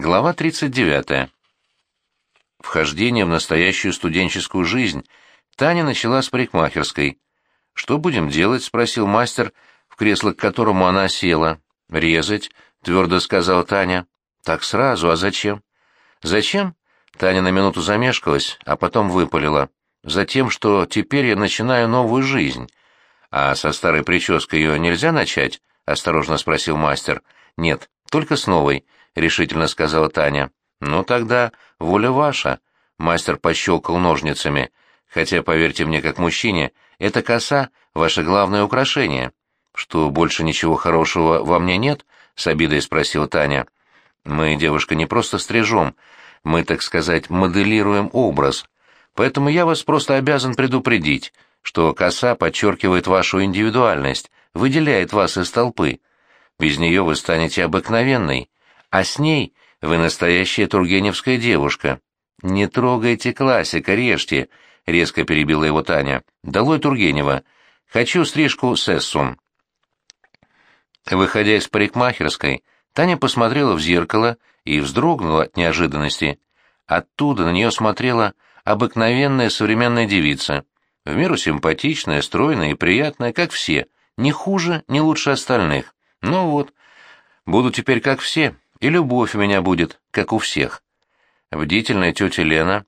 Глава 39. Вхождение в настоящую студенческую жизнь Таня начала с парикмахерской. «Что будем делать?» — спросил мастер, в кресло к которому она села. «Резать», — твердо сказала Таня. «Так сразу, а зачем?» «Зачем?» — Таня на минуту замешкалась, а потом выпалила. «Затем, что теперь я начинаю новую жизнь». «А со старой прической ее нельзя начать?» — осторожно спросил мастер. «Нет, только с новой». — решительно сказала Таня. «Ну тогда воля ваша», — мастер пощелкал ножницами. «Хотя, поверьте мне, как мужчине, эта коса — ваше главное украшение». «Что, больше ничего хорошего во мне нет?» — с обидой спросила Таня. «Мы, девушка, не просто стрижем, мы, так сказать, моделируем образ. Поэтому я вас просто обязан предупредить, что коса подчеркивает вашу индивидуальность, выделяет вас из толпы. Без нее вы станете обыкновенной, а с ней вы настоящая тургеневская девушка. Не трогайте классика, режьте, — резко перебила его Таня. Долой Тургенева. Хочу стрижку с эссум. Выходя из парикмахерской, Таня посмотрела в зеркало и вздрогнула от неожиданности. Оттуда на нее смотрела обыкновенная современная девица, в меру симпатичная, стройная и приятная, как все, не хуже, не лучше остальных. Ну вот, буду теперь как все, и любовь у меня будет, как у всех. Бдительная тетя Лена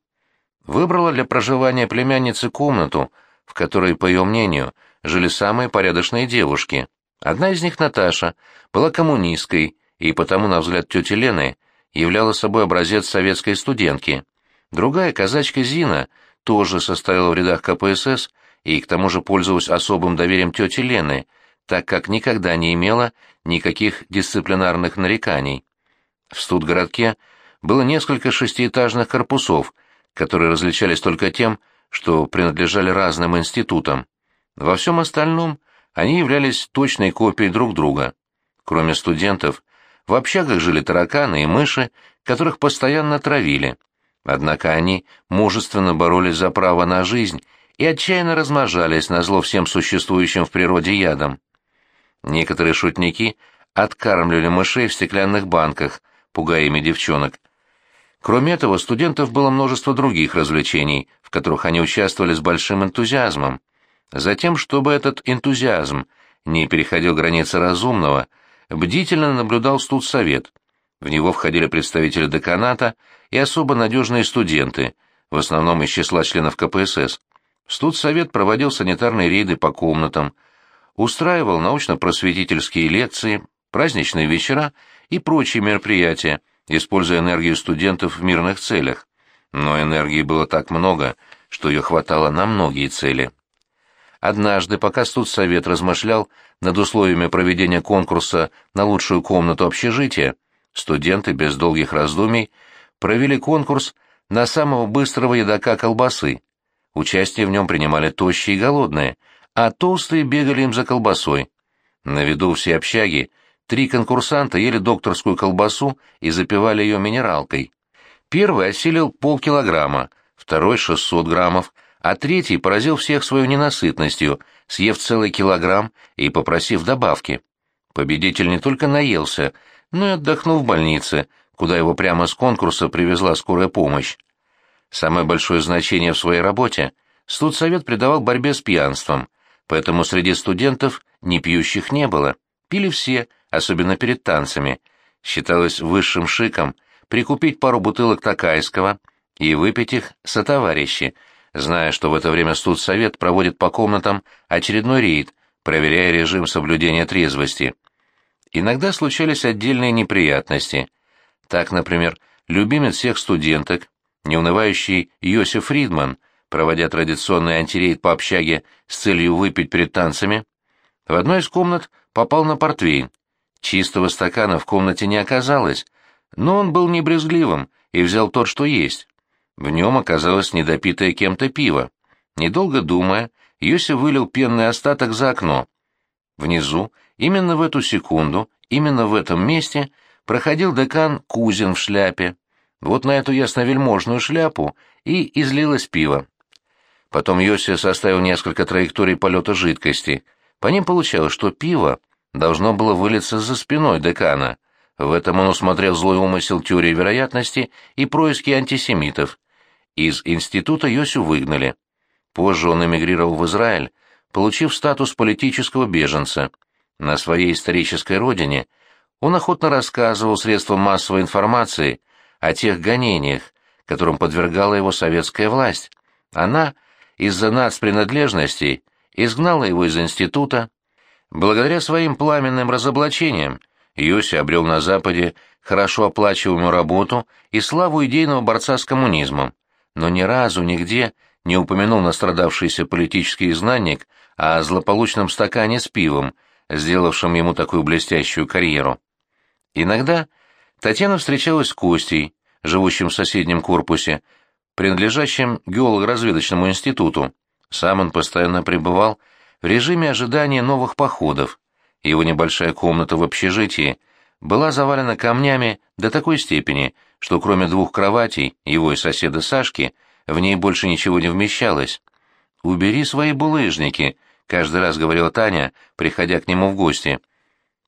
выбрала для проживания племянницы комнату, в которой, по ее мнению, жили самые порядочные девушки. Одна из них, Наташа, была коммунисткой и потому, на взгляд тети Лены, являла собой образец советской студентки. Другая, казачка Зина, тоже состояла в рядах КПСС и к тому же пользовалась особым доверием тети Лены, так как никогда не имела никаких дисциплинарных нареканий. В студгородке было несколько шестиэтажных корпусов, которые различались только тем, что принадлежали разным институтам. Во всем остальном они являлись точной копией друг друга. Кроме студентов, в общагах жили тараканы и мыши, которых постоянно травили. Однако они мужественно боролись за право на жизнь и отчаянно размножались на зло всем существующим в природе ядом. Некоторые шутники откармливали мышей в стеклянных банках, пугая девчонок. Кроме этого, студентов было множество других развлечений, в которых они участвовали с большим энтузиазмом. Затем, чтобы этот энтузиазм не переходил границы разумного, бдительно наблюдал студсовет. В него входили представители деканата и особо надежные студенты, в основном из числа членов КПСС. Студсовет проводил санитарные рейды по комнатам, устраивал научно-просветительские лекции, праздничные вечера и прочие мероприятия, используя энергию студентов в мирных целях. Но энергии было так много, что ее хватало на многие цели. Однажды, пока студсовет размышлял над условиями проведения конкурса на лучшую комнату общежития, студенты без долгих раздумий провели конкурс на самого быстрого едока колбасы. Участие в нем принимали тощие и голодные, а толстые бегали им за колбасой. На виду все общаги Три конкурсанта ели докторскую колбасу и запивали ее минералкой. Первый осилил полкилограмма, второй — 600 граммов, а третий поразил всех своей ненасытностью, съев целый килограмм и попросив добавки. Победитель не только наелся, но и отдохнул в больнице, куда его прямо с конкурса привезла скорая помощь. Самое большое значение в своей работе студсовет придавал борьбе с пьянством, поэтому среди студентов непьющих не было. Пили все, особенно перед танцами. Считалось высшим шиком прикупить пару бутылок такайского и выпить их сотоварищи, зная, что в это время студсовет проводит по комнатам очередной рейд, проверяя режим соблюдения трезвости. Иногда случались отдельные неприятности. Так, например, любимец всех студенток, неунывающий Йосиф Фридман, проводя традиционный антирейд по общаге с целью выпить перед танцами, в одной из комнат попал на портвейн. Чистого стакана в комнате не оказалось, но он был не брезгливым и взял тот, что есть. В нем оказалось недопитое кем-то пиво. Недолго думая, Йоси вылил пенный остаток за окно. Внизу, именно в эту секунду, именно в этом месте, проходил декан Кузин в шляпе. Вот на эту ясновельможную шляпу и излилось пиво. Потом Йоси составил несколько траекторий полета жидкости — по ним получалось, что пиво должно было вылиться за спиной декана. В этом он усмотрел злой умысел теории вероятности и происки антисемитов. Из института Йосю выгнали. Позже он эмигрировал в Израиль, получив статус политического беженца. На своей исторической родине он охотно рассказывал средствам массовой информации о тех гонениях, которым подвергала его советская власть. Она, из-за нацпринадлежностей, изгнала его из института. Благодаря своим пламенным разоблачениям Йоси обрел на Западе хорошо оплачиваемую работу и славу идейного борца с коммунизмом, но ни разу нигде не упомянул настрадавшийся политический изгнанник о злополучном стакане с пивом, сделавшем ему такую блестящую карьеру. Иногда Татьяна встречалась с Костей, живущим в соседнем корпусе, принадлежащем геолого-разведочному институту. Сам он постоянно пребывал в режиме ожидания новых походов. Его небольшая комната в общежитии была завалена камнями до такой степени, что кроме двух кроватей, его и соседа Сашки, в ней больше ничего не вмещалось. «Убери свои булыжники», — каждый раз говорила Таня, приходя к нему в гости.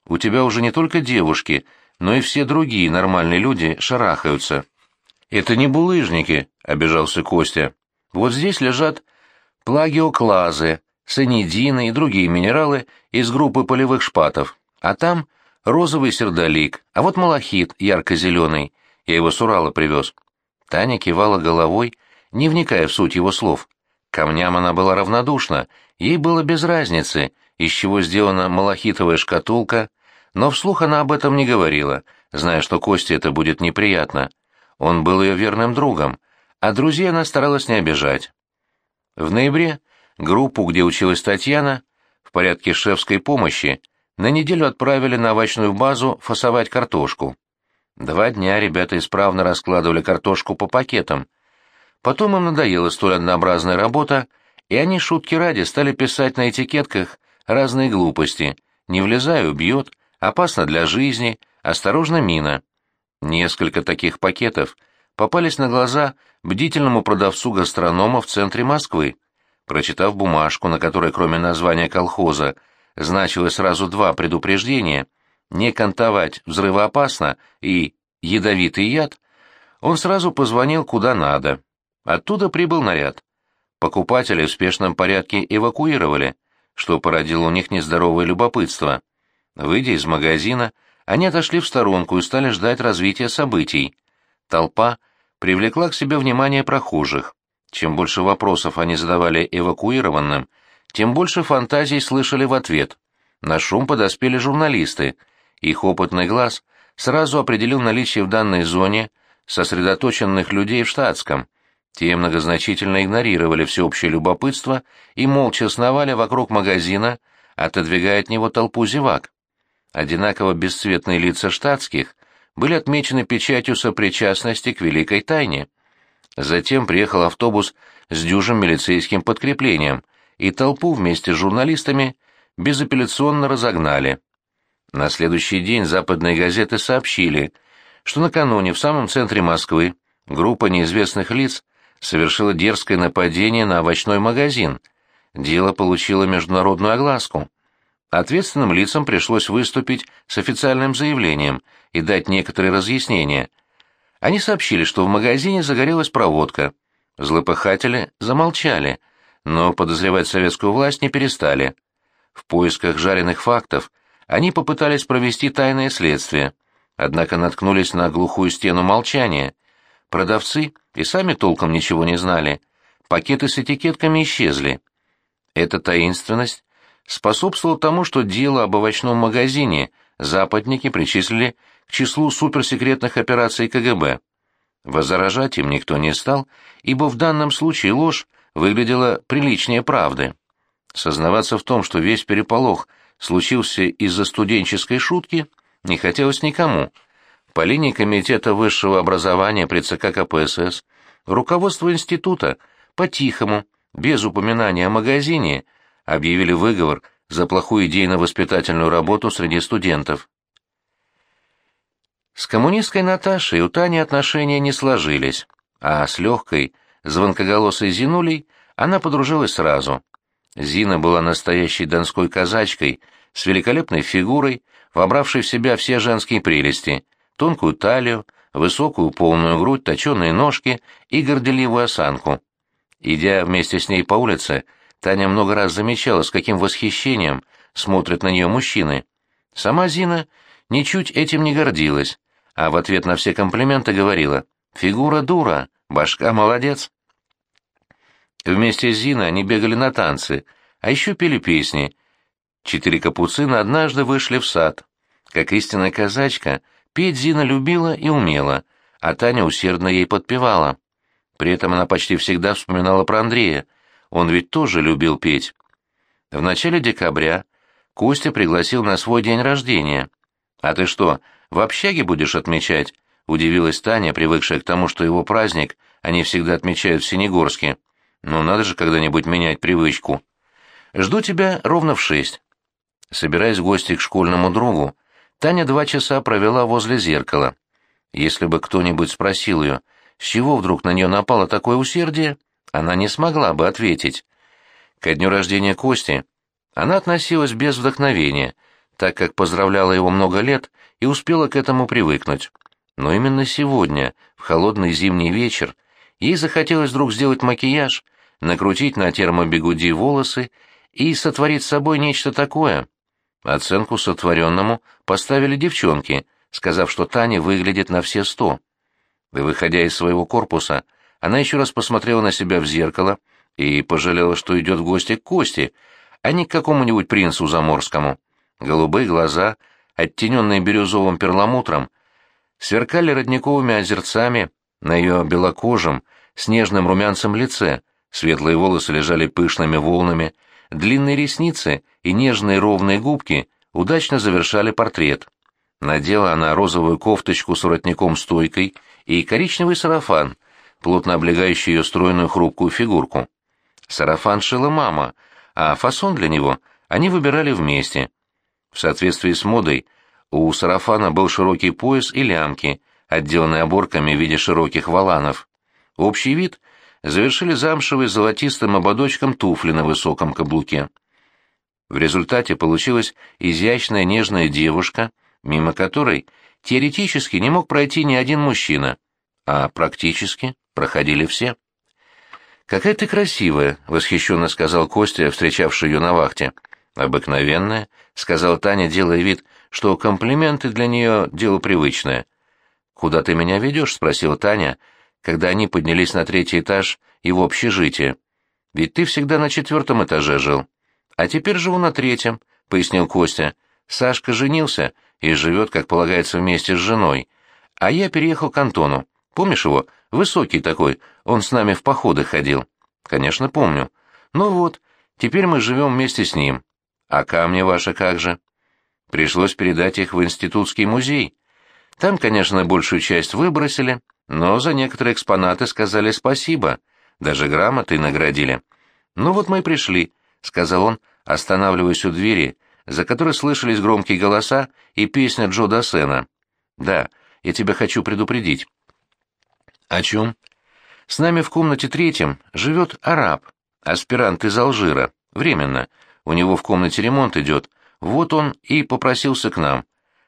«У тебя уже не только девушки, но и все другие нормальные люди шарахаются». «Это не булыжники», — обижался Костя. «Вот здесь лежат плагиоклазы, санидины и другие минералы из группы полевых шпатов, а там розовый сердолик, а вот малахит ярко-зеленый, я его с Урала привез». Таня кивала головой, не вникая в суть его слов. Камням она была равнодушна, ей было без разницы, из чего сделана малахитовая шкатулка, но вслух она об этом не говорила, зная, что Косте это будет неприятно. Он был ее верным другом, а друзей она старалась не обижать. В ноябре группу, где училась Татьяна, в порядке шефской помощи, на неделю отправили на овощную базу фасовать картошку. Два дня ребята исправно раскладывали картошку по пакетам. Потом им надоела столь однообразная работа, и они шутки ради стали писать на этикетках разные глупости. «Не влезай, убьет», «Опасно для жизни», «Осторожно, мина». Несколько таких пакетов попались на глаза бдительному продавцу гастронома в центре Москвы. Прочитав бумажку, на которой кроме названия колхоза значилось сразу два предупреждения «не кантовать взрывоопасно» и «ядовитый яд», он сразу позвонил куда надо. Оттуда прибыл наряд. Покупателей в спешном порядке эвакуировали, что породило у них нездоровое любопытство. Выйдя из магазина, они отошли в сторонку и стали ждать развития событий. Толпа привлекла к себе внимание прохожих. Чем больше вопросов они задавали эвакуированным, тем больше фантазий слышали в ответ. На шум подоспели журналисты. Их опытный глаз сразу определил наличие в данной зоне сосредоточенных людей в штатском. Те многозначительно игнорировали всеобщее любопытство и молча сновали вокруг магазина, отодвигая от него толпу зевак. Одинаково бесцветные лица штатских были отмечены печатью сопричастности к великой тайне. Затем приехал автобус с дюжим милицейским подкреплением, и толпу вместе с журналистами безапелляционно разогнали. На следующий день западные газеты сообщили, что накануне в самом центре Москвы группа неизвестных лиц совершила дерзкое нападение на овощной магазин. Дело получило международную огласку. Ответственным лицам пришлось выступить с официальным заявлением и дать некоторые разъяснения. Они сообщили, что в магазине загорелась проводка. Злопыхатели замолчали, но подозревать советскую власть не перестали. В поисках жареных фактов они попытались провести тайное следствие, однако наткнулись на глухую стену молчания. Продавцы и сами толком ничего не знали. Пакеты с этикетками исчезли. Эта таинственность способствовало тому, что дело об овощном магазине западники причислили к числу суперсекретных операций КГБ. Возражать им никто не стал, ибо в данном случае ложь выглядела приличнее правды. Сознаваться в том, что весь переполох случился из-за студенческой шутки, не хотелось никому. По линии Комитета высшего образования при ЦК КПСС руководство института по-тихому, без упоминания о магазине, объявили выговор за плохую идейно-воспитательную работу среди студентов. С коммунисткой Наташей у Тани отношения не сложились, а с легкой, звонкоголосой Зинулей она подружилась сразу. Зина была настоящей донской казачкой, с великолепной фигурой, вобравший в себя все женские прелести, тонкую талию, высокую полную грудь, точеные ножки и горделивую осанку. Идя вместе с ней по улице, Таня много раз замечала, с каким восхищением смотрят на нее мужчины. Сама Зина ничуть этим не гордилась, а в ответ на все комплименты говорила «Фигура дура, башка молодец». Вместе с Зиной они бегали на танцы, а еще пели песни. Четыре капуцина однажды вышли в сад. Как истинная казачка, петь Зина любила и умела, а Таня усердно ей подпевала. При этом она почти всегда вспоминала про Андрея, он ведь тоже любил петь. В начале декабря Костя пригласил на свой день рождения. «А ты что, в общаге будешь отмечать?» — удивилась Таня, привыкшая к тому, что его праздник они всегда отмечают в Синегорске. «Ну, надо же когда-нибудь менять привычку. Жду тебя ровно в шесть». Собираясь в гости к школьному другу, Таня два часа провела возле зеркала. Если бы кто-нибудь спросил ее, с чего вдруг на нее напало такое усердие, она не смогла бы ответить. Ко дню рождения Кости она относилась без вдохновения, так как поздравляла его много лет и успела к этому привыкнуть. Но именно сегодня, в холодный зимний вечер, ей захотелось вдруг сделать макияж, накрутить на термобегуди волосы и сотворить с собой нечто такое. Оценку сотворенному поставили девчонки, сказав, что Таня выглядит на все сто. Выходя из своего корпуса, она еще раз посмотрела на себя в зеркало и пожалела, что идет в гости к Косте, а не к какому-нибудь принцу заморскому. Голубые глаза, оттененные бирюзовым перламутром, сверкали родниковыми озерцами на ее белокожем, снежным румянцем лице, светлые волосы лежали пышными волнами, длинные ресницы и нежные ровные губки удачно завершали портрет. Надела она розовую кофточку с воротником-стойкой и коричневый сарафан, плотно облегающий ее стройную хрупкую фигурку. Сарафан шила мама — а фасон для него они выбирали вместе. В соответствии с модой у сарафана был широкий пояс и лямки, отделанные оборками в виде широких валанов. Общий вид завершили замшевый золотистым ободочком туфли на высоком каблуке. В результате получилась изящная нежная девушка, мимо которой теоретически не мог пройти ни один мужчина, а практически проходили все. «Какая ты красивая!» — восхищенно сказал Костя, встречавший ее на вахте. «Обыкновенная», — сказала Таня, делая вид, что комплименты для нее — дело привычное. «Куда ты меня ведешь?» — спросила Таня, когда они поднялись на третий этаж его общежития. «Ведь ты всегда на четвертом этаже жил». «А теперь живу на третьем», — пояснил Костя. «Сашка женился и живет, как полагается, вместе с женой. А я переехал к Антону. Помнишь его? Высокий такой, он с нами в походы ходил. Конечно, помню. Ну вот, теперь мы живем вместе с ним. А камни ваши как же? Пришлось передать их в институтский музей. Там, конечно, большую часть выбросили, но за некоторые экспонаты сказали спасибо. Даже грамоты наградили. Ну вот мы и пришли, — сказал он, останавливаясь у двери, за которой слышались громкие голоса и песня Джо Дассена. Да, я тебя хочу предупредить. «О чем?» «С нами в комнате третьем живет араб, аспирант из Алжира. Временно. У него в комнате ремонт идет. Вот он и попросился к нам.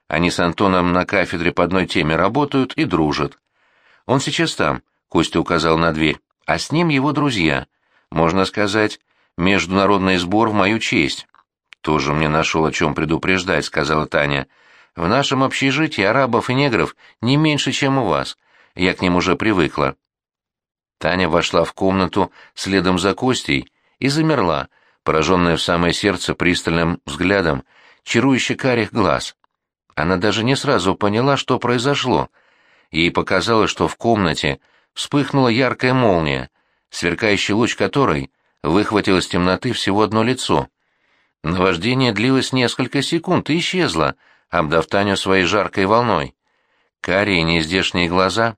Они с Антоном на кафедре по одной теме работают и дружат. Он сейчас там», — Костя указал на дверь, — «а с ним его друзья. Можно сказать, международный сбор в мою честь». «Тоже мне нашел о чем предупреждать», — сказала Таня. «В нашем общежитии арабов и негров не меньше, чем у вас я к ним уже привыкла. Таня вошла в комнату следом за Костей и замерла, пораженная в самое сердце пристальным взглядом, чарующе карих глаз. Она даже не сразу поняла, что произошло. Ей показалось, что в комнате вспыхнула яркая молния, сверкающий луч которой выхватил из темноты всего одно лицо. Наваждение длилось несколько секунд и исчезло, обдав Таню своей жаркой волной. Карие нездешние глаза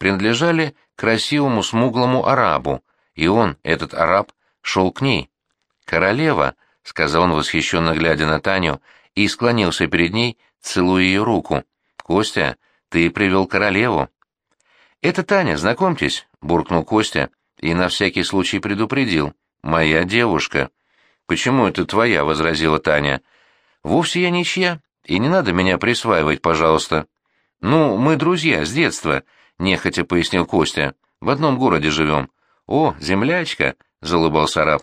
принадлежали красивому смуглому арабу, и он, этот араб, шел к ней. «Королева», — сказал он, восхищенно глядя на Таню, и склонился перед ней, целуя ее руку. «Костя, ты привел королеву». «Это Таня, знакомьтесь», — буркнул Костя и на всякий случай предупредил. «Моя девушка». «Почему это твоя?» — возразила Таня. «Вовсе я ничья. И не надо меня присваивать, пожалуйста. Ну, мы друзья с детства, нехотя пояснил Костя. В одном городе живем. О, землячка, залыбался араб.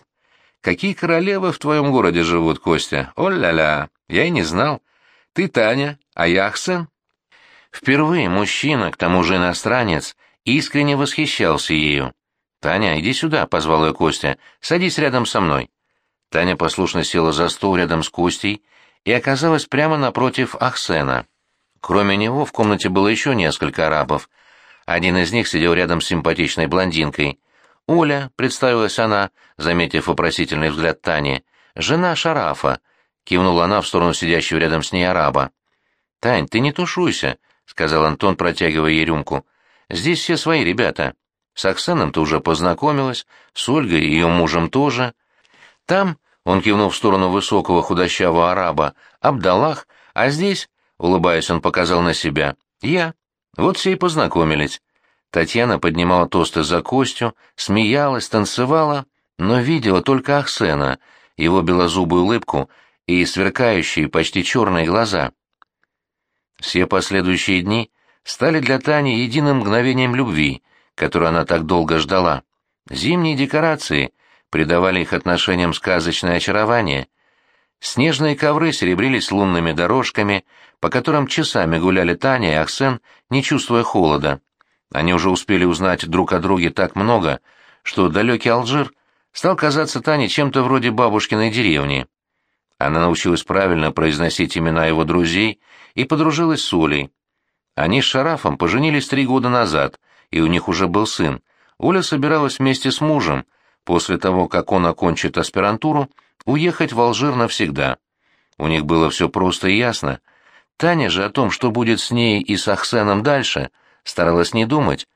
Какие королевы в твоем городе живут, Костя? О-ля-ля, я и не знал. Ты Таня, а я Ахсен. Впервые мужчина, к тому же иностранец, искренне восхищался ею. «Таня, иди сюда», — позвал ее Костя. «Садись рядом со мной». Таня послушно села за стол рядом с Костей и оказалась прямо напротив Ахсена. Кроме него в комнате было еще несколько арабов. Один из них сидел рядом с симпатичной блондинкой. «Оля», — представилась она, заметив вопросительный взгляд Тани, — «жена Шарафа», — кивнула она в сторону сидящего рядом с ней араба. «Тань, ты не тушуйся», — сказал Антон, протягивая ей рюмку. «Здесь все свои ребята. С Оксаном ты уже познакомилась, с Ольгой и ее мужем тоже. Там, — он кивнул в сторону высокого худощавого араба, — Абдаллах, а здесь, — улыбаясь, он показал на себя, — я. Вот все и познакомились». Татьяна поднимала тосты за Костю, смеялась, танцевала, но видела только Ахсена, его белозубую улыбку и сверкающие, почти черные глаза. Все последующие дни стали для Тани единым мгновением любви, которую она так долго ждала. Зимние декорации придавали их отношениям сказочное очарование. Снежные ковры серебрились лунными дорожками, по которым часами гуляли Таня и Ахсен, не чувствуя холода. Они уже успели узнать друг о друге так много, что далекий Алжир стал казаться Тане чем-то вроде бабушкиной деревни. Она научилась правильно произносить имена его друзей и подружилась с Олей. Они с Шарафом поженились три года назад, и у них уже был сын. Оля собиралась вместе с мужем, после того, как он окончит аспирантуру, уехать в Алжир навсегда. У них было все просто и ясно. Таня же о том, что будет с ней и с Ахсеном дальше — старалась не думать.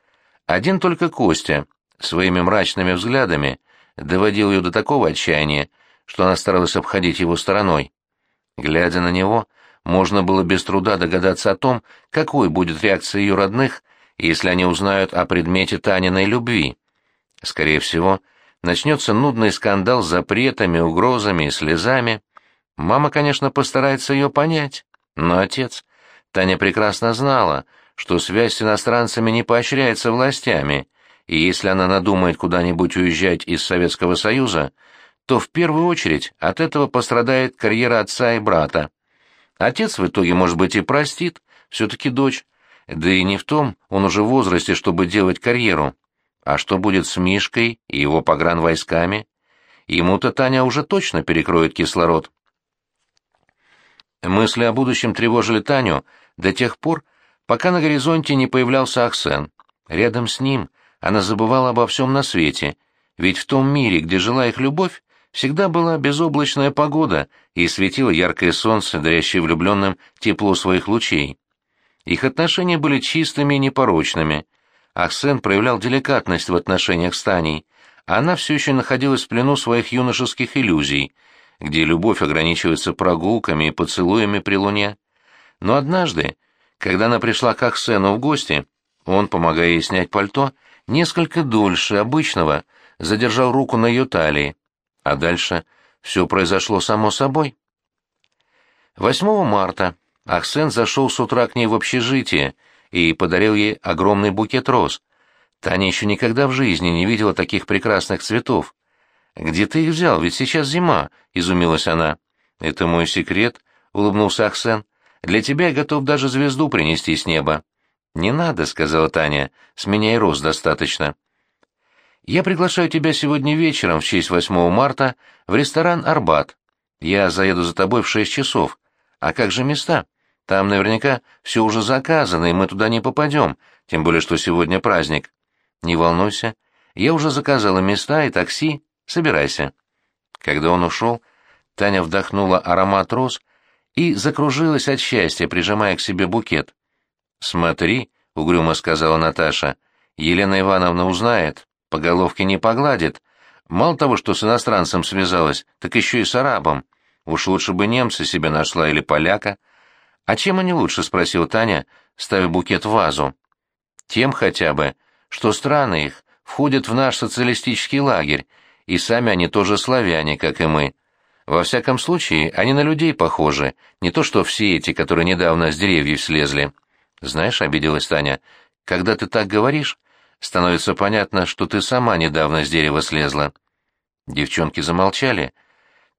Один только Костя своими мрачными взглядами доводил ее до такого отчаяния, что она старалась обходить его стороной. Глядя на него, можно было без труда догадаться о том, какой будет реакция ее родных, если они узнают о предмете Таниной любви. Скорее всего, начнется нудный скандал с запретами, угрозами и слезами. Мама, конечно, постарается ее понять, но отец... Таня прекрасно знала, что связь с иностранцами не поощряется властями, и если она надумает куда-нибудь уезжать из Советского Союза, то в первую очередь от этого пострадает карьера отца и брата. Отец в итоге, может быть, и простит, все-таки дочь. Да и не в том, он уже в возрасте, чтобы делать карьеру. А что будет с Мишкой и его погранвойсками? Ему-то Таня уже точно перекроет кислород. Мысли о будущем тревожили Таню до тех пор, пока на горизонте не появлялся Аксен. Рядом с ним она забывала обо всем на свете, ведь в том мире, где жила их любовь, всегда была безоблачная погода и светило яркое солнце, дарящее влюбленным тепло своих лучей. Их отношения были чистыми и непорочными. Ахсен проявлял деликатность в отношениях с Таней, а она все еще находилась в плену своих юношеских иллюзий, где любовь ограничивается прогулками и поцелуями при луне. Но однажды, когда она пришла к Аксену в гости, он, помогая ей снять пальто, несколько дольше обычного задержал руку на ее талии, а дальше все произошло само собой. 8 марта Ахсен зашел с утра к ней в общежитие и подарил ей огромный букет роз. Таня еще никогда в жизни не видела таких прекрасных цветов. «Где ты их взял? Ведь сейчас зима», — изумилась она. «Это мой секрет», — улыбнулся Ахсен. Для тебя я готов даже звезду принести с неба». «Не надо», — сказала Таня, — «с меня и роз достаточно». «Я приглашаю тебя сегодня вечером в честь 8 марта в ресторан «Арбат». Я заеду за тобой в шесть часов. А как же места? Там наверняка все уже заказано, и мы туда не попадем, тем более что сегодня праздник. Не волнуйся, я уже заказала места и такси, собирайся». Когда он ушел, Таня вдохнула аромат роз и закружилась от счастья, прижимая к себе букет. «Смотри», — угрюмо сказала Наташа, — «Елена Ивановна узнает, по головке не погладит. Мало того, что с иностранцем связалась, так еще и с арабом. Уж лучше бы немца себе нашла или поляка». «А чем они лучше?» — спросил Таня, ставя букет в вазу. «Тем хотя бы, что страны их входят в наш социалистический лагерь, и сами они тоже славяне, как и мы. Во всяком случае, они на людей похожи, не то что все эти, которые недавно с деревьев слезли. Знаешь, обиделась Таня, когда ты так говоришь, становится понятно, что ты сама недавно с дерева слезла. Девчонки замолчали.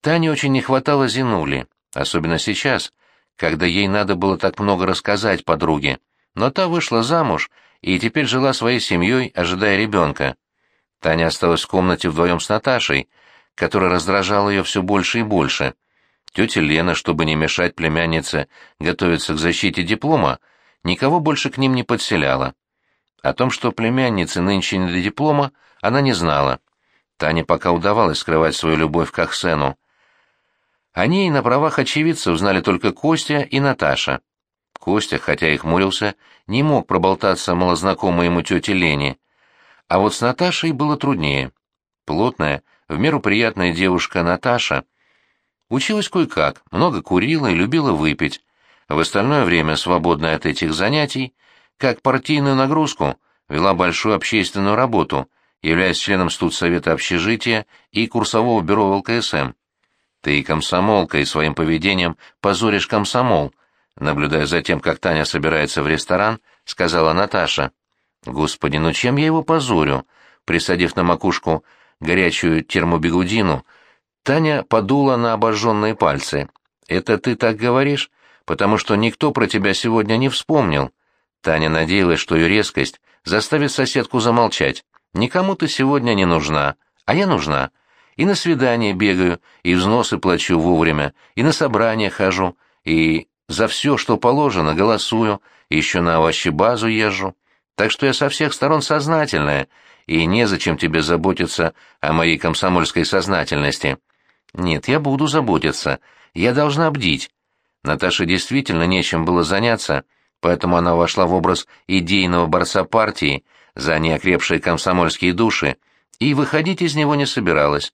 Тане очень не хватало Зинули, особенно сейчас, когда ей надо было так много рассказать подруге. Но та вышла замуж и теперь жила своей семьей, ожидая ребенка. Таня осталась в комнате вдвоем с Наташей, которая раздражала ее все больше и больше. Тетя Лена, чтобы не мешать племяннице готовиться к защите диплома, никого больше к ним не подселяла. О том, что племяннице нынче не до диплома, она не знала. Тане пока удавалось скрывать свою любовь к Ахсену. О ней на правах очевидца узнали только Костя и Наташа. Костя, хотя и хмурился, не мог проболтаться малознакомой ему тете Лене. А вот с Наташей было труднее. Плотная, в меру приятная девушка Наташа училась кое-как, много курила и любила выпить. В остальное время, свободное от этих занятий, как партийную нагрузку, вела большую общественную работу, являясь членом студсовета общежития и курсового бюро ЛКСМ. Ты и комсомолка, и своим поведением позоришь комсомол, наблюдая за тем, как Таня собирается в ресторан, сказала Наташа. Господи, ну чем я его позорю? Присадив на макушку горячую термобегудину, Таня подула на обожженные пальцы. «Это ты так говоришь, потому что никто про тебя сегодня не вспомнил». Таня надеялась, что ее резкость заставит соседку замолчать. «Никому ты сегодня не нужна, а я нужна. И на свидание бегаю, и взносы плачу вовремя, и на собрания хожу, и за все, что положено, голосую, и еще на овощебазу езжу. Так что я со всех сторон сознательная, и незачем тебе заботиться о моей комсомольской сознательности. Нет, я буду заботиться. Я должна бдить. Наташе действительно нечем было заняться, поэтому она вошла в образ идейного борца партии за неокрепшие комсомольские души и выходить из него не собиралась,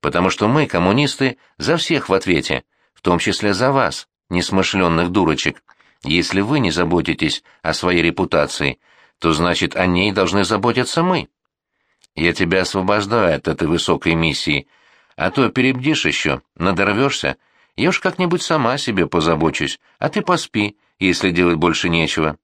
потому что мы, коммунисты, за всех в ответе, в том числе за вас, несмышленных дурочек. Если вы не заботитесь о своей репутации, то значит о ней должны заботиться мы. Я тебя освобождаю от этой высокой миссии, а то перебдишь еще, надорвешься. Я уж как-нибудь сама себе позабочусь, а ты поспи, если делать больше нечего.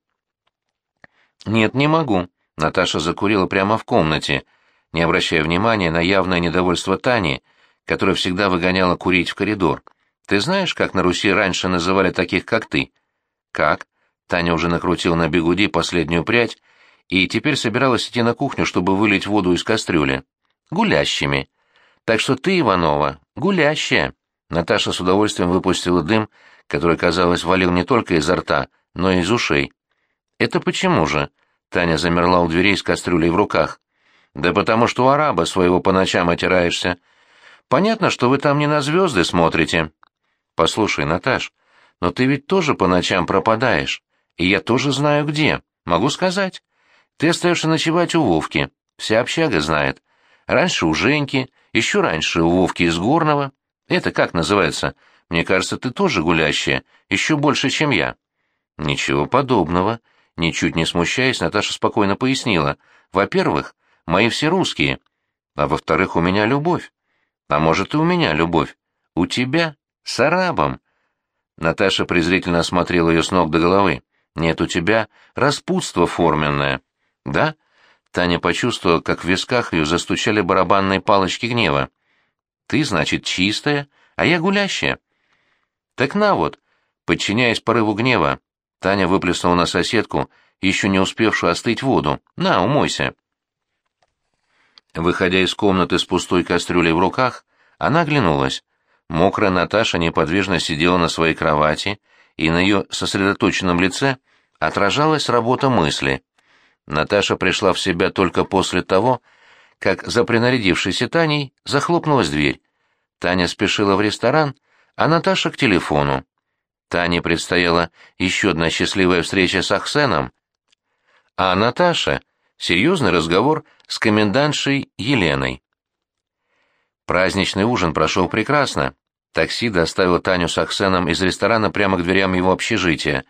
Нет, не могу. Наташа закурила прямо в комнате, не обращая внимания на явное недовольство Тани, которая всегда выгоняла курить в коридор. Ты знаешь, как на Руси раньше называли таких, как ты? Как? Таня уже накрутила на бегуди последнюю прядь и теперь собиралась идти на кухню, чтобы вылить воду из кастрюли. Гулящими. Так что ты, Иванова, гулящая. Наташа с удовольствием выпустила дым, который, казалось, валил не только изо рта, но и из ушей. «Это почему же?» Таня замерла у дверей с кастрюлей в руках. «Да потому что у араба своего по ночам отираешься. Понятно, что вы там не на звезды смотрите». «Послушай, Наташ, но ты ведь тоже по ночам пропадаешь, и я тоже знаю где. Могу сказать. Ты остаешься ночевать у Вовки, вся общага знает. Раньше у Женьки, еще раньше у Вовки из Горного. Это как называется? Мне кажется, ты тоже гулящая, еще больше, чем я». «Ничего подобного», — ничуть не смущаясь, Наташа спокойно пояснила. «Во-первых, мои все русские, а во-вторых, у меня любовь. А может, и у меня любовь. У тебя с арабом». Наташа презрительно осмотрела ее с ног до головы. «Нет, у тебя распутство форменное». «Да?» Таня почувствовала, как в висках ее застучали барабанные палочки гнева. «Ты, значит, чистая, а я гулящая». «Так на вот». Подчиняясь порыву гнева, Таня выплеснула на соседку, еще не успевшую остыть воду. «На, умойся». Выходя из комнаты с пустой кастрюлей в руках, она оглянулась. Мокрая Наташа неподвижно сидела на своей кровати, и на ее сосредоточенном лице отражалась работа мысли. Наташа пришла в себя только после того, как за принарядившейся Таней захлопнулась дверь. Таня спешила в ресторан, а Наташа к телефону. Тане предстояла еще одна счастливая встреча с Ахсеном. А Наташа — серьезный разговор с комендантшей Еленой. Праздничный ужин прошел прекрасно. Такси доставило Таню с Ахсеном из ресторана прямо к дверям его общежития.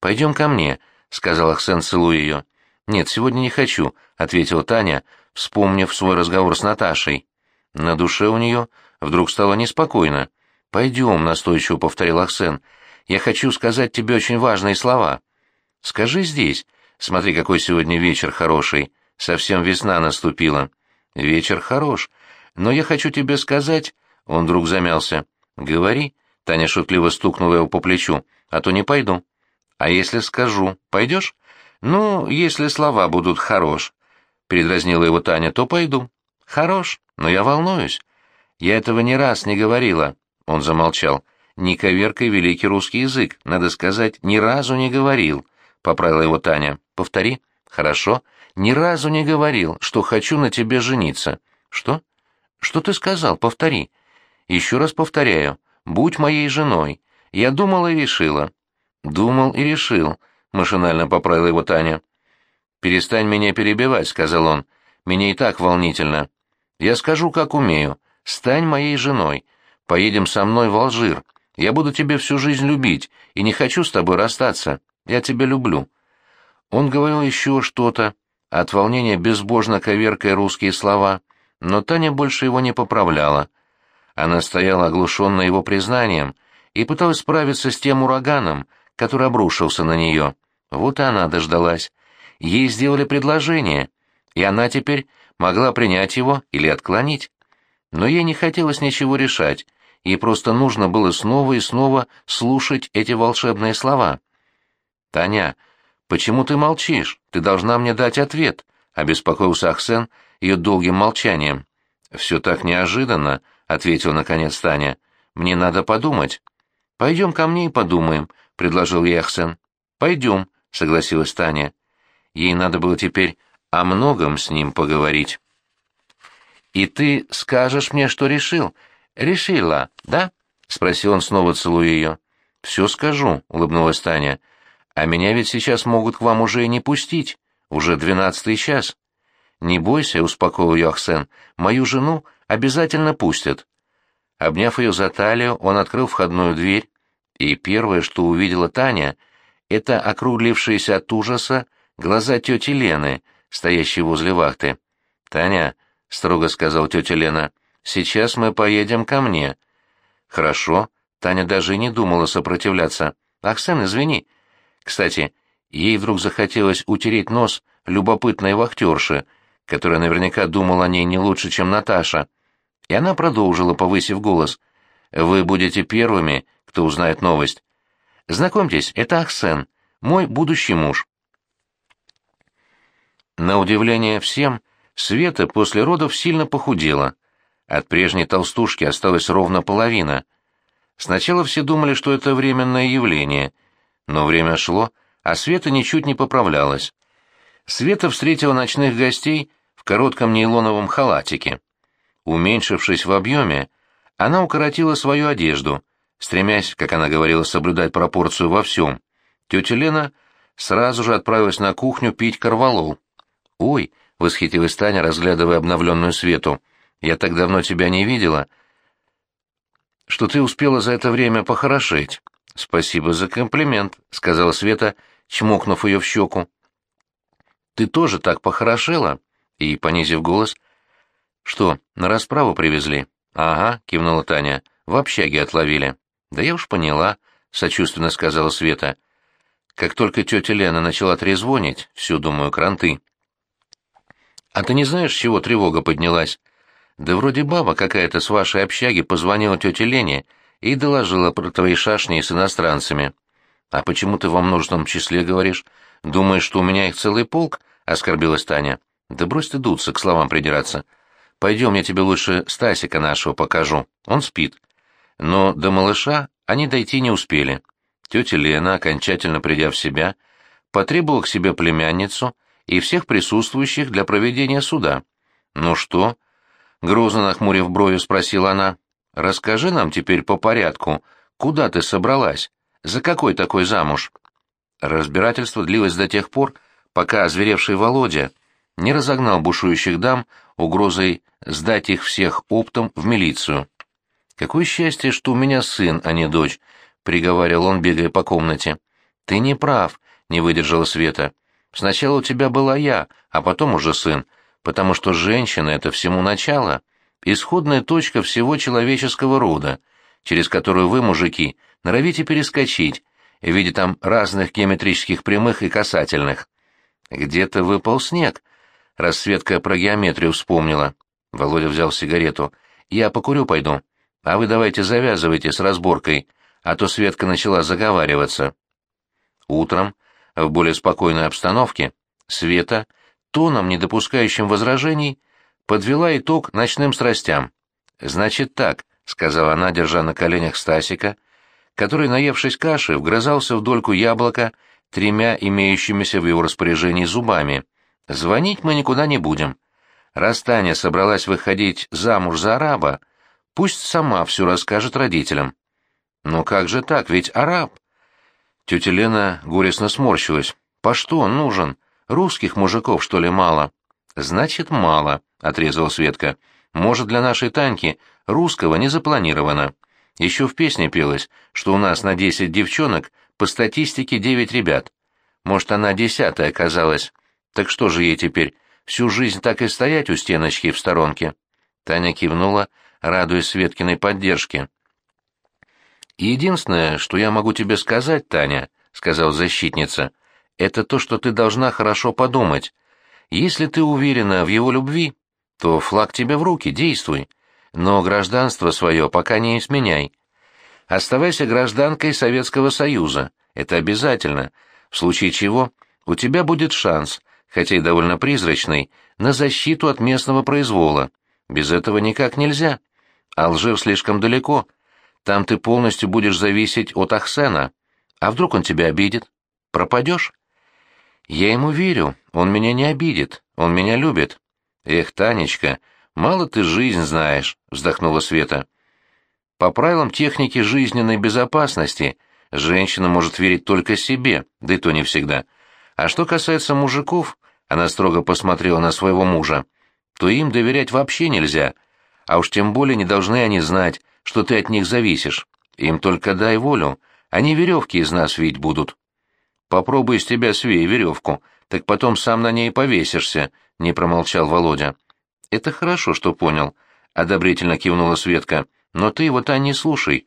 «Пойдем ко мне», — сказал Ахсен, целуя ее. «Нет, сегодня не хочу», — ответила Таня, вспомнив свой разговор с Наташей. На душе у нее вдруг стало неспокойно. «Пойдем», — настойчиво повторил Ахсен. «Я хочу сказать тебе очень важные слова». «Скажи здесь. Смотри, какой сегодня вечер хороший. Совсем весна наступила». «Вечер хорош. Но я хочу тебе сказать...» Он вдруг замялся. «Говори». Таня шутливо стукнула его по плечу. «А то не пойду». «А если скажу, пойдешь?» «Ну, если слова будут хорош», — передразнила его Таня, — «то пойду». «Хорош, но я волнуюсь». «Я этого ни раз не говорила», — он замолчал. «Не коверкай великий русский язык, надо сказать, ни разу не говорил», — поправила его Таня. «Повтори». «Хорошо. Ни разу не говорил, что хочу на тебе жениться». «Что?» «Что ты сказал? Повтори». «Еще раз повторяю. Будь моей женой. Я думала и решила». «Думал и решил», — машинально поправила его Таня. «Перестань меня перебивать», — сказал он. «Мне и так волнительно. Я скажу, как умею. Стань моей женой. Поедем со мной в Алжир. Я буду тебе всю жизнь любить и не хочу с тобой расстаться. Я тебя люблю». Он говорил еще что-то, от волнения безбожно коверкая русские слова, но Таня больше его не поправляла. Она стояла оглушенная его признанием и пыталась справиться с тем ураганом, который обрушился на нее. Вот и она дождалась. Ей сделали предложение, и она теперь могла принять его или отклонить. Но ей не хотелось ничего решать, ей просто нужно было снова и снова слушать эти волшебные слова. «Таня, почему ты молчишь? Ты должна мне дать ответ», — обеспокоился Ахсен ее долгим молчанием. «Все так неожиданно», — ответил наконец Таня. «Мне надо подумать». «Пойдем ко мне и подумаем», — предложил ей Ахсен. «Пойдем», — согласилась Таня. Ей надо было теперь о многом с ним поговорить. «И ты скажешь мне, что решил?» «Решила, да?» — спросил он, снова целуя ее. «Все скажу», — улыбнулась Таня. «А меня ведь сейчас могут к вам уже и не пустить. Уже двенадцатый час». «Не бойся», — успокоил ее Ахсен, — «мою жену обязательно пустят». Обняв ее за талию, он открыл входную дверь, и первое, что увидела Таня, — это округлившиеся от ужаса глаза тети Лены, стоящей возле вахты. «Таня», — строго сказал тетя Лена, — «сейчас мы поедем ко мне». «Хорошо». Таня даже не думала сопротивляться. «Оксан, извини». Кстати, ей вдруг захотелось утереть нос любопытной вахтерши, которая наверняка думала о ней не лучше, чем Наташа. И она продолжила, повысив голос. «Вы будете первыми, кто узнает новость. Знакомьтесь, это Ахсен, мой будущий муж». На удивление всем, Света после родов сильно похудела. От прежней толстушки осталась ровно половина. Сначала все думали, что это временное явление, но время шло, а Света ничуть не поправлялась. Света встретила ночных гостей в коротком нейлоновом халатике. Уменьшившись в объеме, она укоротила свою одежду, стремясь, как она говорила, соблюдать пропорцию во всем. Тетя Лена сразу же отправилась на кухню пить корвалол. «Ой!» — восхитилась Таня, разглядывая обновленную Свету. «Я так давно тебя не видела, что ты успела за это время похорошеть». «Спасибо за комплимент», — сказала Света, чмокнув ее в щеку. «Ты тоже так похорошела?» И, понизив голос, «Что, на расправу привезли?» «Ага», — кивнула Таня, — «в общаге отловили». «Да я уж поняла», — сочувственно сказала Света. Как только тетя Лена начала трезвонить, всю, думаю, кранты. «А ты не знаешь, чего тревога поднялась?» «Да вроде баба какая-то с вашей общаги позвонила тете Лене и доложила про твои шашни с иностранцами». «А почему ты во множественном числе говоришь? Думаешь, что у меня их целый полк?» — оскорбилась Таня. «Да брось ты дуться, к словам придираться. Пойдем, я тебе лучше Стасика нашего покажу. Он спит». Но до малыша они дойти не успели. Тетя Лена, окончательно придя в себя, потребовала к себе племянницу и всех присутствующих для проведения суда. «Ну что?» — грозно нахмурив брови, спросила она. «Расскажи нам теперь по порядку, куда ты собралась? За какой такой замуж?» Разбирательство длилось до тех пор, пока озверевший Володя не разогнал бушующих дам угрозой сдать их всех оптом в милицию. «Какое счастье, что у меня сын, а не дочь», — приговаривал он, бегая по комнате. «Ты не прав», — не выдержала Света. Сначала у тебя была я, а потом уже сын, потому что женщина — это всему начало, исходная точка всего человеческого рода. через которую вы, мужики, норовите перескочить, в виде там разных геометрических прямых и касательных. Где-то выпал снег. Рассветка про геометрию вспомнила. Володя взял сигарету. Я покурю пойду. А вы давайте завязывайте с разборкой, а то Светка начала заговариваться. Утром, в более спокойной обстановке, Света, тоном, не допускающим возражений, подвела итог ночным страстям. «Значит так», — сказала она, держа на коленях Стасика, который, наевшись каши, вгрызался в дольку яблока тремя имеющимися в его распоряжении зубами. «Звонить мы никуда не будем. Раз Таня собралась выходить замуж за араба, пусть сама все расскажет родителям». «Но как же так, ведь араб?» Тетя Лена горестно сморщилась. «По что он нужен? Русских мужиков, что ли, мало?» «Значит, мало», — отрезала Светка. «Может, для нашей Таньки русского не запланировано. Еще в песне пелось, что у нас на десять девчонок по статистике девять ребят. Может, она десятая оказалась. Так что же ей теперь, всю жизнь так и стоять у стеночки в сторонке?» Таня кивнула, радуясь Светкиной поддержке. «Единственное, что я могу тебе сказать, Таня», — сказал защитница, — «это то, что ты должна хорошо подумать. Если ты уверена в его любви, то флаг тебе в руки, действуй. Но гражданство свое пока не изменяй. Оставайся гражданкой Советского Союза, это обязательно, в случае чего у тебя будет шанс, хотя и довольно призрачный, на защиту от местного произвола. Без этого никак нельзя. Алжир слишком далеко. Там ты полностью будешь зависеть от Ахсена. А вдруг он тебя обидит? Пропадешь? Я ему верю, он меня не обидит, он меня любит. Эх, Танечка, мало ты жизнь знаешь, вздохнула Света. По правилам техники жизненной безопасности женщина может верить только себе, да и то не всегда. А что касается мужиков, она строго посмотрела на своего мужа, то им доверять вообще нельзя, а уж тем более не должны они знать, что ты от них зависишь. Им только дай волю, они веревки из нас видеть будут. Попробуй из тебя свей веревку, так потом сам на ней повесишься, — не промолчал Володя. Это хорошо, что понял, — одобрительно кивнула Светка, — но ты его, Тань, не слушай.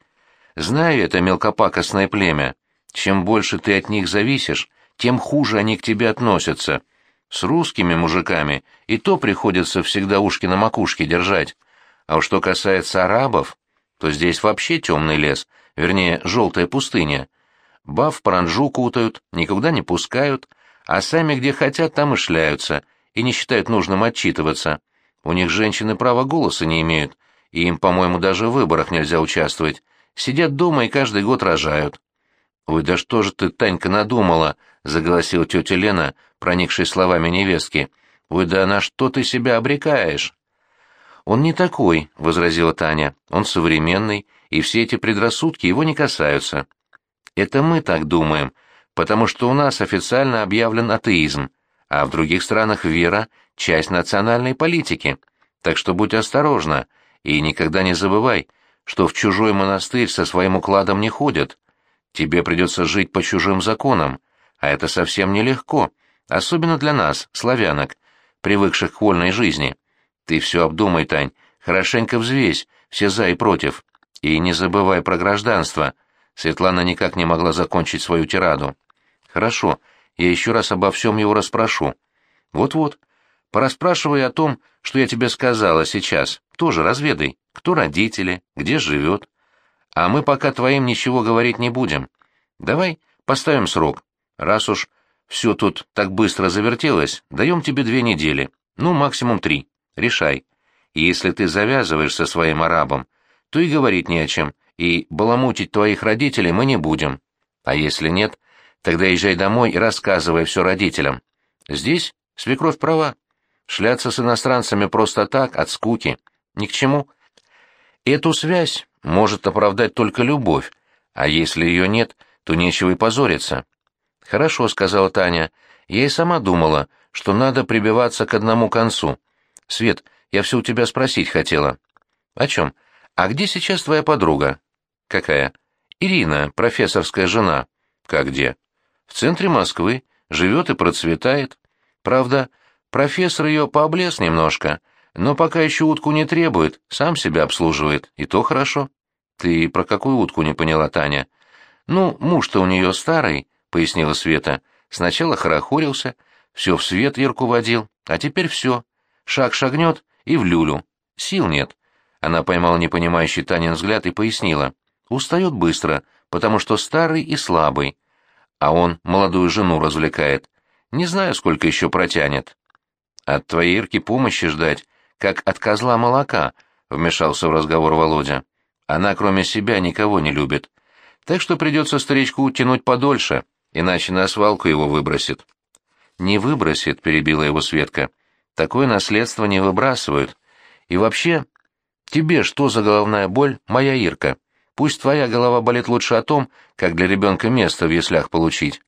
Знаю это мелкопакостное племя. Чем больше ты от них зависишь, тем хуже они к тебе относятся. С русскими мужиками и то приходится всегда ушки на макушке держать. А уж что касается арабов, то здесь вообще темный лес, вернее, желтая пустыня. Бав паранжу кутают, никуда не пускают, а сами где хотят, там и шляются, и не считают нужным отчитываться. У них женщины права голоса не имеют, и им, по-моему, даже в выборах нельзя участвовать. Сидят дома и каждый год рожают. «Ой, да что же ты, Танька, надумала?» — заголосила тетя Лена, проникшей словами невестки. «Ой, да на что ты себя обрекаешь?» «Он не такой», — возразила Таня. «Он современный, и все эти предрассудки его не касаются». «Это мы так думаем, потому что у нас официально объявлен атеизм, а в других странах вера — часть национальной политики. Так что будь осторожна и никогда не забывай, что в чужой монастырь со своим укладом не ходят. Тебе придется жить по чужим законам, а это совсем нелегко, особенно для нас, славянок, привыкших к вольной жизни». Ты все обдумай, Тань, хорошенько взвесь, все за и против. И не забывай про гражданство. Светлана никак не могла закончить свою тираду. Хорошо, я еще раз обо всем его расспрошу. Вот-вот. Порасспрашивай о том, что я тебе сказала сейчас. Тоже разведай, кто родители, где живет. А мы пока твоим ничего говорить не будем. Давай поставим срок. Раз уж все тут так быстро завертелось, даем тебе две недели, ну, максимум три. Решай. Если ты завязываешь со своим арабом, то и говорить не о чем, и баламутить твоих родителей мы не будем. А если нет, тогда езжай домой и рассказывай все родителям. Здесь свекровь права. Шляться с иностранцами просто так, от скуки. Ни к чему. Эту связь может оправдать только любовь, а если ее нет, то нечего и позориться. «Хорошо», — сказала Таня. «Я и сама думала, что надо прибиваться к одному концу. Свет, я все у тебя спросить хотела. О чем? А где сейчас твоя подруга? Какая? Ирина, профессорская жена. Как где? В центре Москвы. Живет и процветает. Правда, профессор ее пооблез немножко, но пока еще утку не требует, сам себя обслуживает, и то хорошо. Ты про какую утку не поняла, Таня? Ну, муж-то у нее старый, пояснила Света. Сначала хорохорился, все в свет Ирку водил, а теперь все. Шаг шагнет и в люлю. Сил нет. Она поймала непонимающий Танин взгляд и пояснила. Устает быстро, потому что старый и слабый. А он молодую жену развлекает. Не знаю, сколько еще протянет. От твоей Ирки помощи ждать, как от козла молока, вмешался в разговор Володя. Она кроме себя никого не любит. Так что придется старичку тянуть подольше, иначе на свалку его выбросит. «Не выбросит», — перебила его Светка. «Такое наследство не выбрасывают. И вообще, тебе что за головная боль, моя Ирка? Пусть твоя голова болит лучше о том, как для ребенка место в яслях получить».